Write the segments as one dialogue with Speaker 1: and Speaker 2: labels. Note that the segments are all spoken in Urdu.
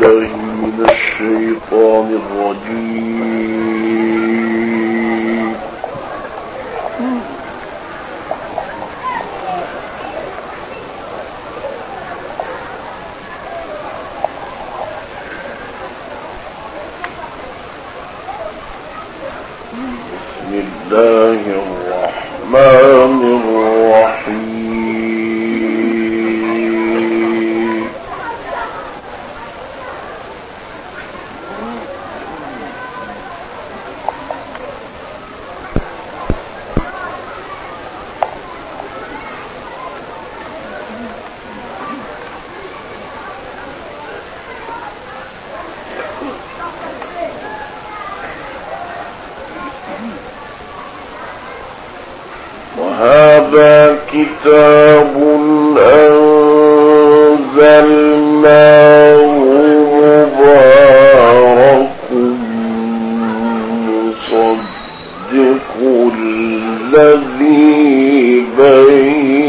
Speaker 1: بالله من الشيطان الرجيم. الذي بين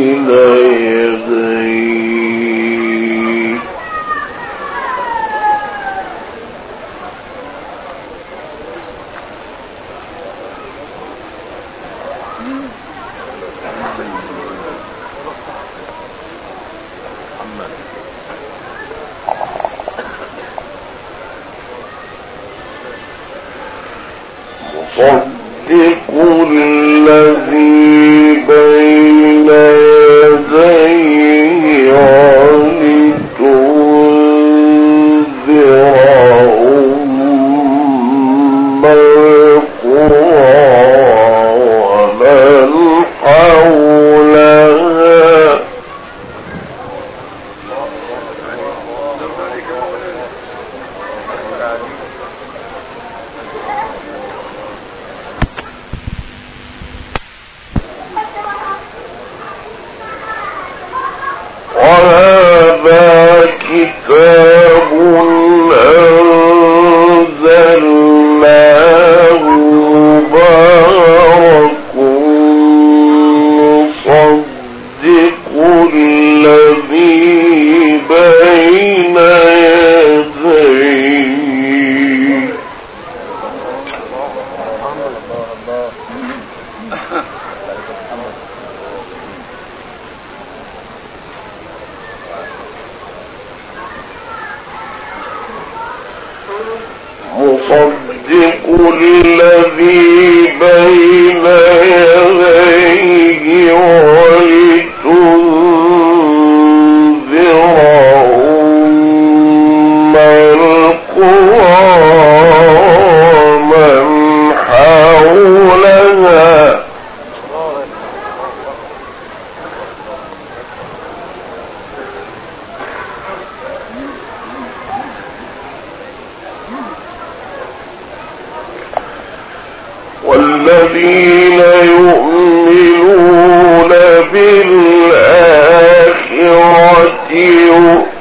Speaker 1: بالآخرة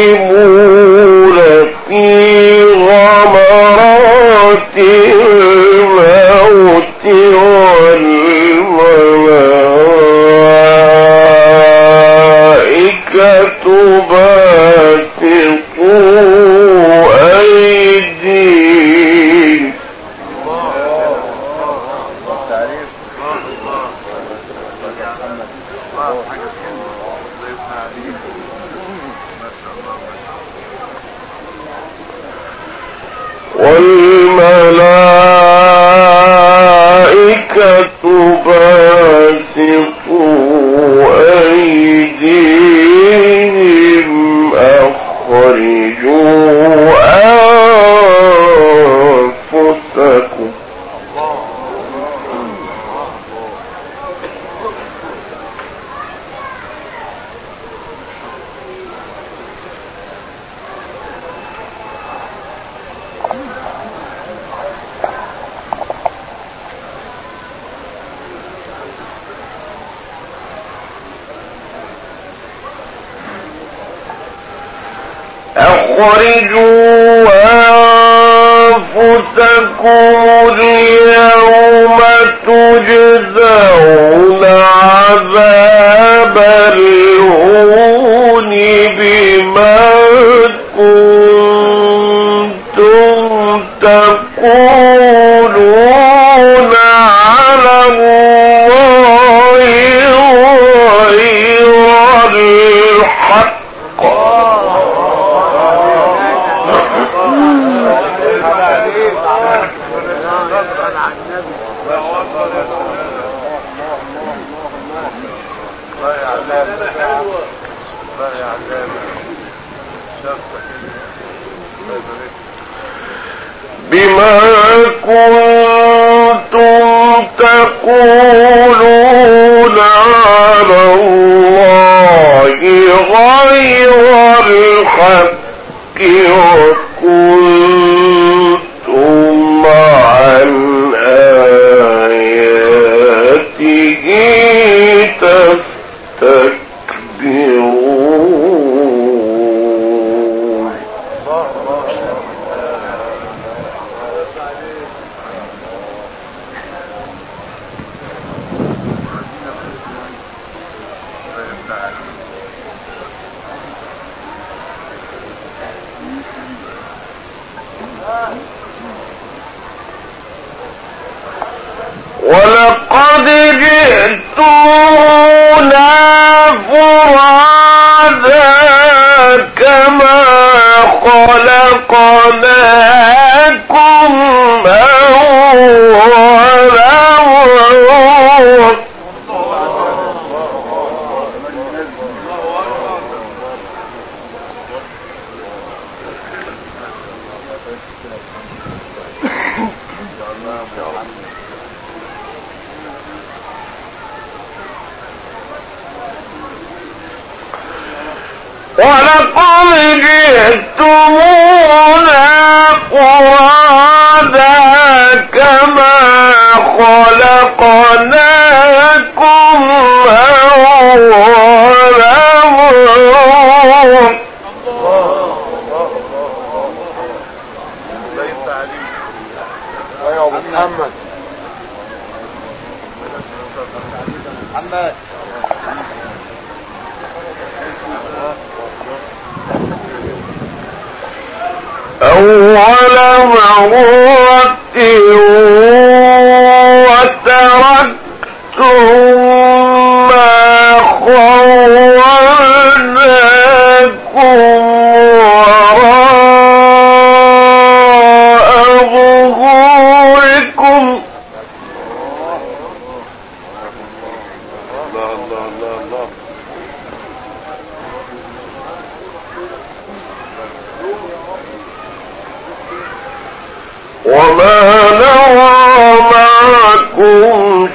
Speaker 1: الظالمون في غمرات الموت والملائكة باسطوا أخرجوا أنفسكم اليوم تجزون عذاب الهون بما كنتم تقولون على الله غير الحق بما كنتم تقولون على الله غير الحق وكنتم عن آياته تستكبرون ولقد جئتمونا فرادا كما خلقناكم أول مرة ولقد جئتمونا فرادا كما خلقناكم أول مرة
Speaker 2: محمد محمد
Speaker 1: أول مرة وتركتم ما خولناكم وراء ظهوركم
Speaker 2: الله الله الله الله
Speaker 1: وما نرى معكم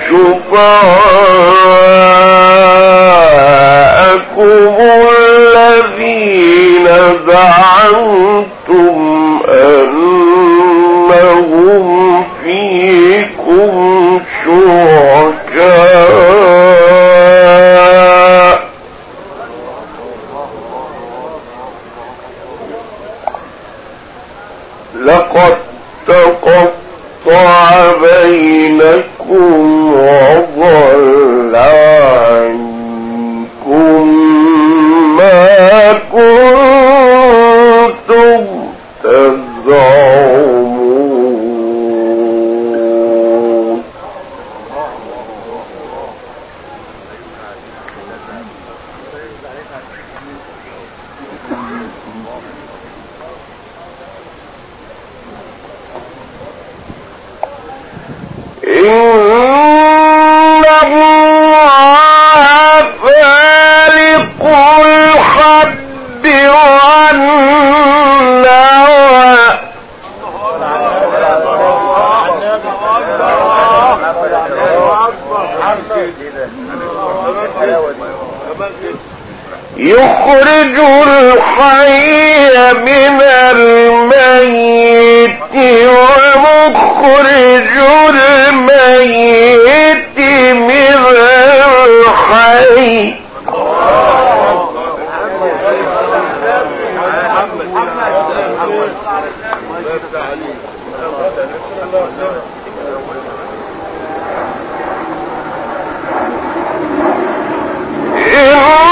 Speaker 1: يخرج الحي من الميت ومخرج الميت من الحي. إن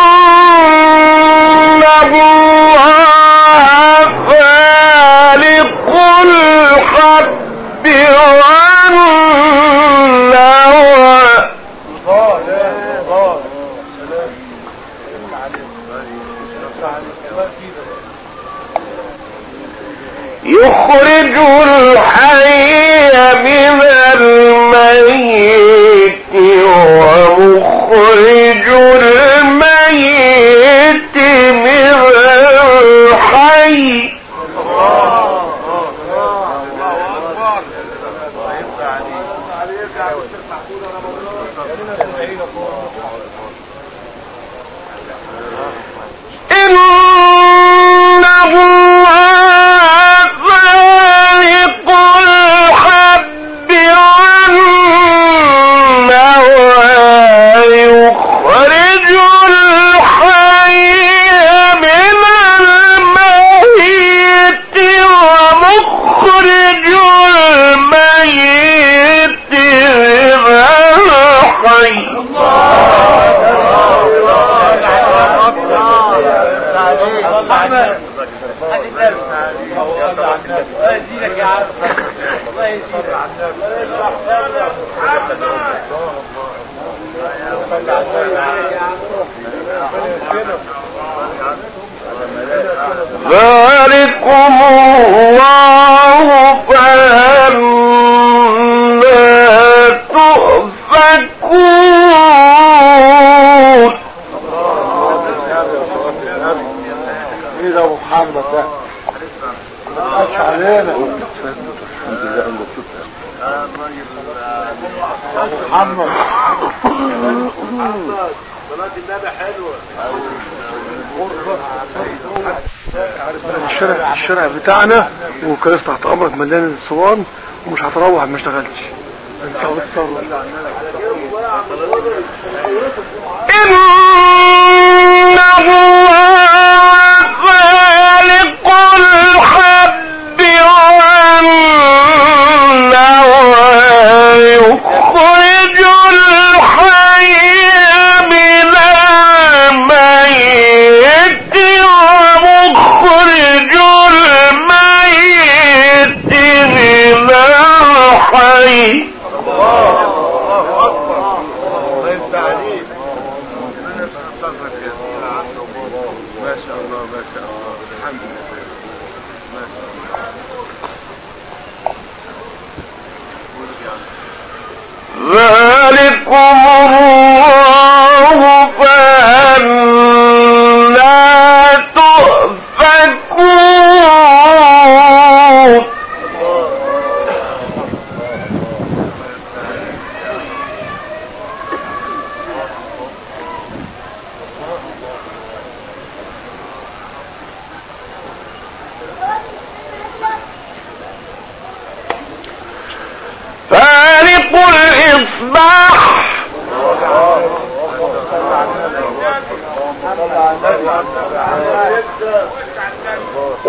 Speaker 1: ومخرج
Speaker 2: الشارع الشارع بتاعنا وكراسة تحت امرك مليان صوان ومش هتروح ما اشتغلتش.
Speaker 1: خالق الحب والنوى يخرج الحي الحي ذلكم الله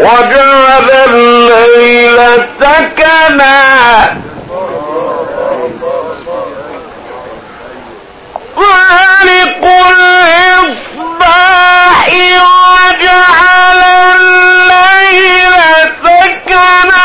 Speaker 1: وجعل الليل سكنا. خالق الإصباح وجعل الليل سكنا.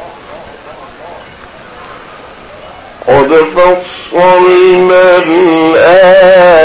Speaker 1: قد فصلنا الآيات.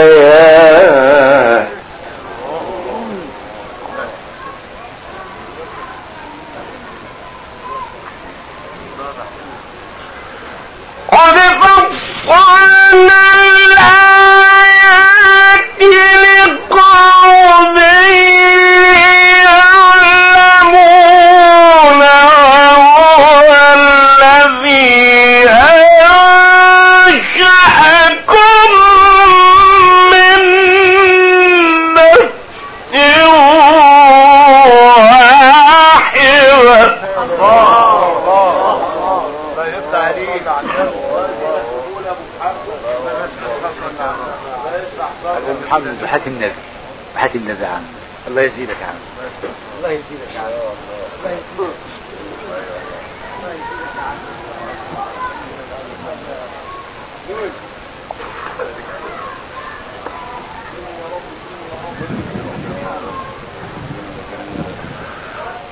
Speaker 1: اللہ يجزيك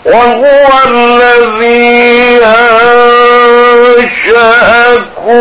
Speaker 1: وهو الذي أنشأكم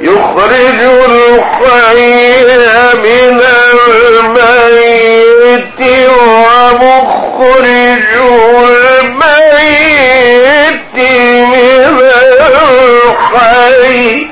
Speaker 1: يخرج الحي من الميت ومخرج الميت من خیر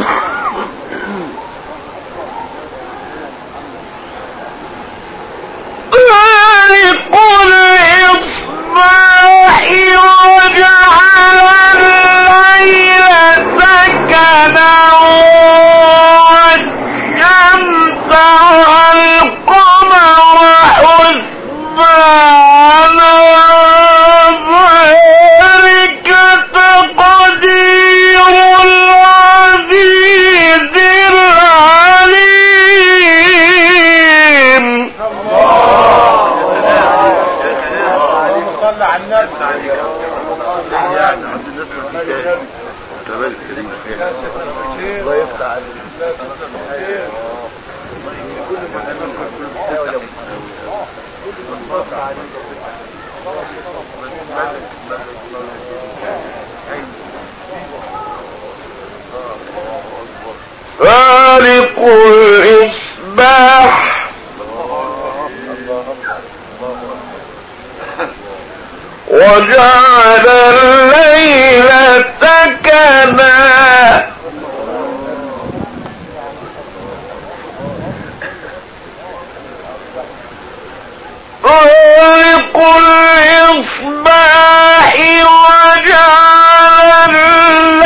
Speaker 1: يغرق الإصباح. وجعل الليل الإصباح وجعل الليل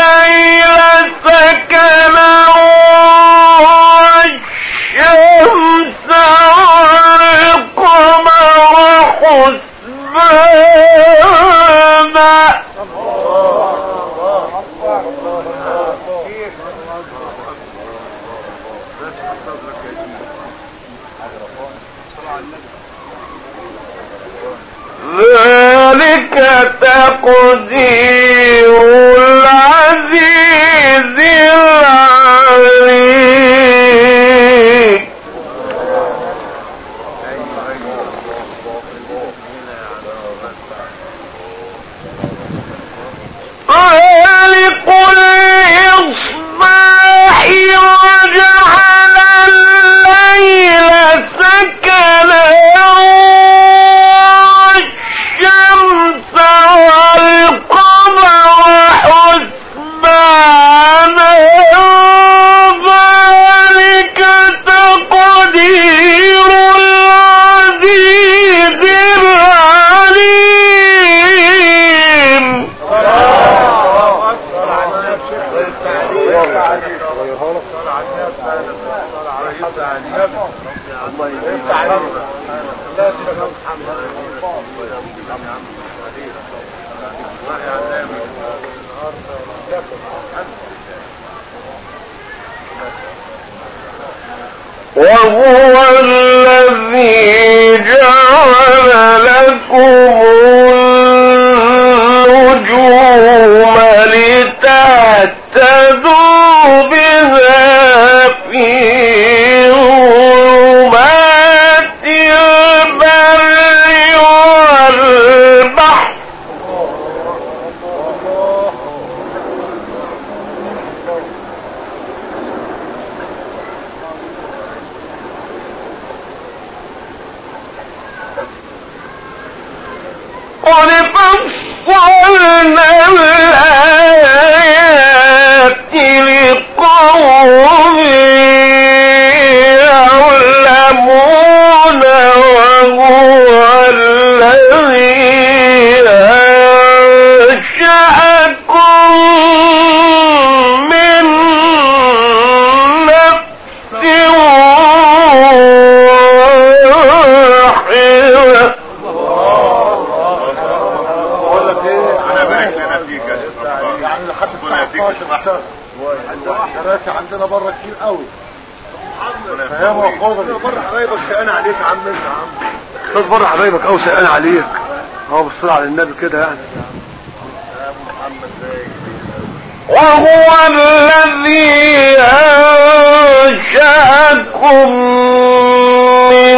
Speaker 1: العزيز العليم. وهو الذي جعل لكم
Speaker 2: دراسة عندنا بره كتير قوي. فهموا خضري بره حبايبك سأل عليك يا عم انت يا عم. استاذ بره حبايبك قوي سأل عليك. هو بالصلاة على النبي كده يعني.
Speaker 1: وهو الذي أنشأكم من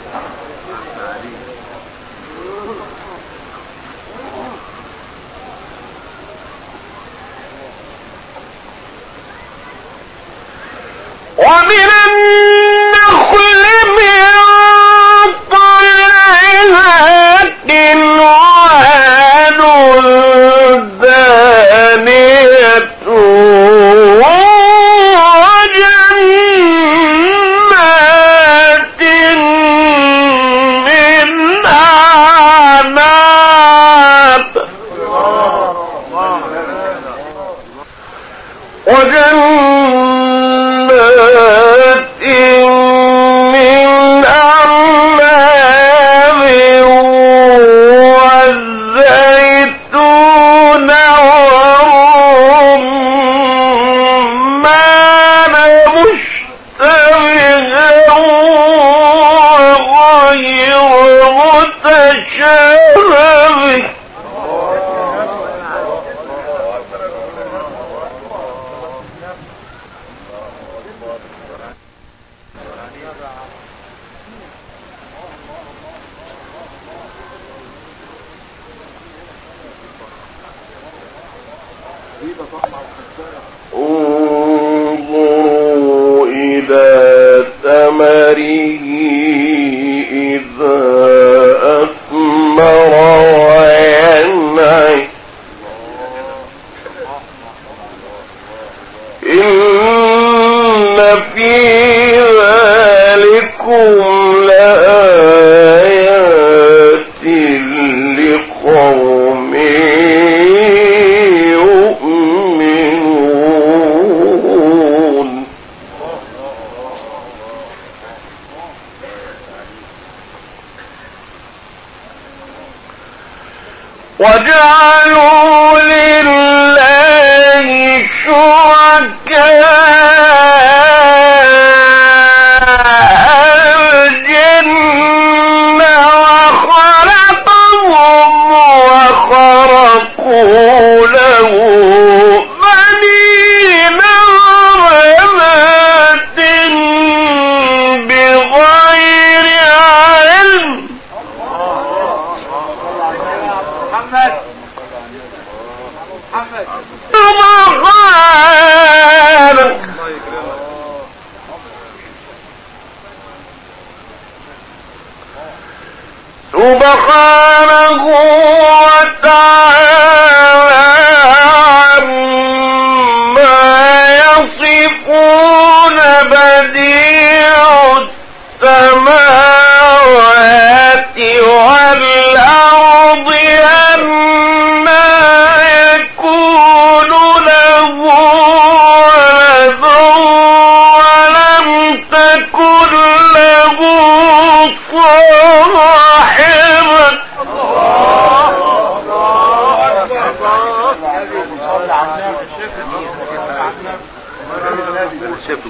Speaker 1: ومن غير متشابه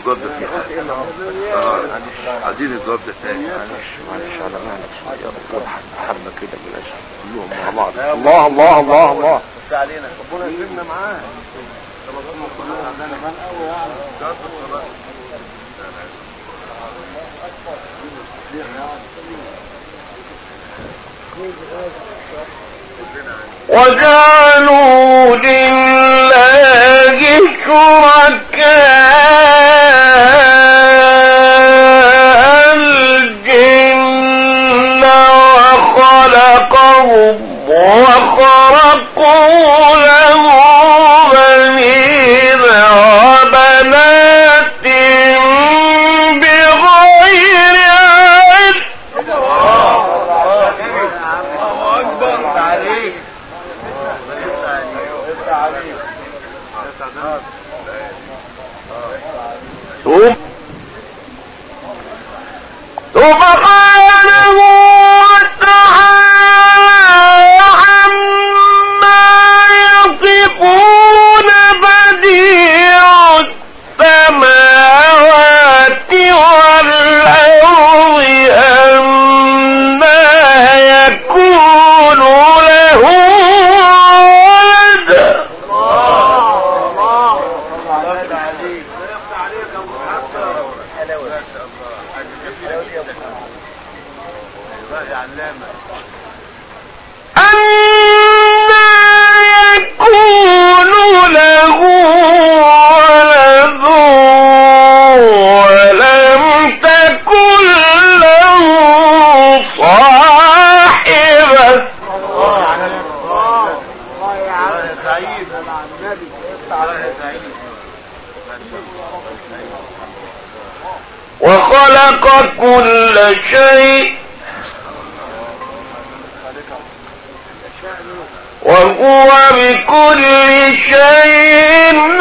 Speaker 3: ده فيها عايزين الجواب ده تاني
Speaker 2: معلش على مهلك شوية حبة كده بلاش كلهم مع بعض الله الله الله الله ربنا يسلمنا معاه
Speaker 1: وجعلوا لله شركاء الجن وخلقهم وخرقوا له بنين وبنات سبحانه وخلق كل شيء وهو بكل شيء